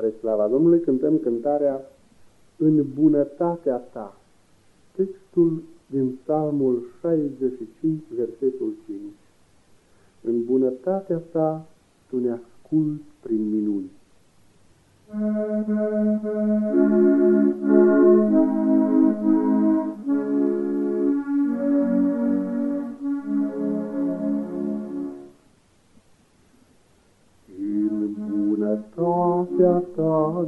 Spre slava Domnului cântăm cântarea În bunătatea ta. Textul din Psalmul 65, versetul 5. În bunătatea ta tu ne asculți prin minuni. bunătatea ta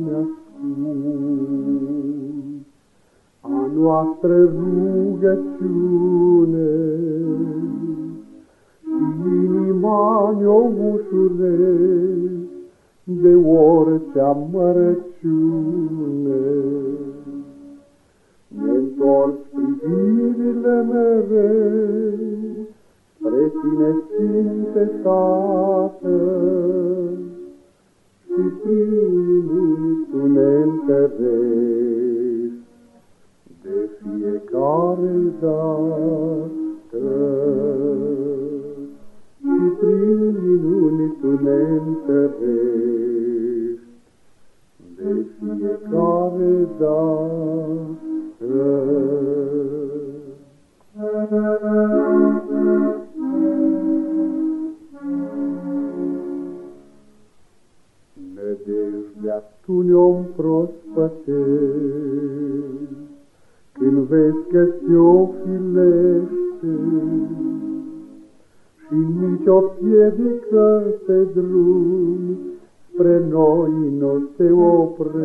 ne a noastră rugăciune, inima ne-o ușurezi de orice amărăciune. Ne-ntorci privirile mereu spre tine, Sfinte Tată, dată. Și prin minuni tu ne întărești de fiecare dată. Nădejdea tu ne-o prospătești, Când vezi că ți-o filește, Și nici o piedică pe drum Spre noi nu se oprește.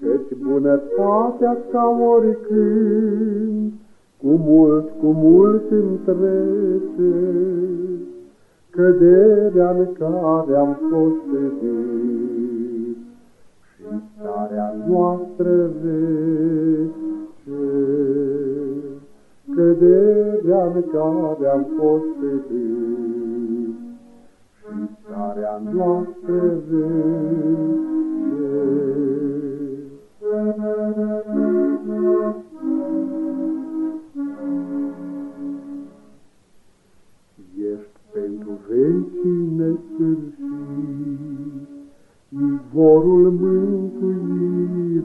Căci bunătatea ta oricând, Cu mult, cu mult întrece, căderea în care am fost iubit și starea noastră rece. Căderea în care am fost iubit și starea noastră rece. Izvorul mântuirii,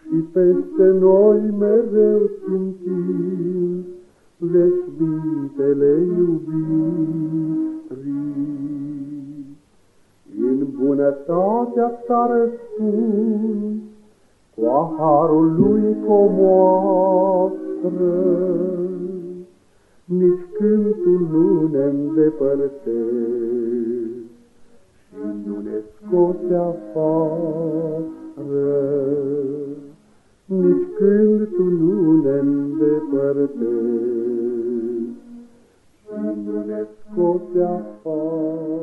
și peste noi mereu simțim veșmintele iubirii. În bunătatea ta răspund, cu aharul lui comoastră, nici când tu nu ne îndepărtezi și nu ne scoți afară. Nici când tu nu ne îndepărtezi și nu ne scoți afară.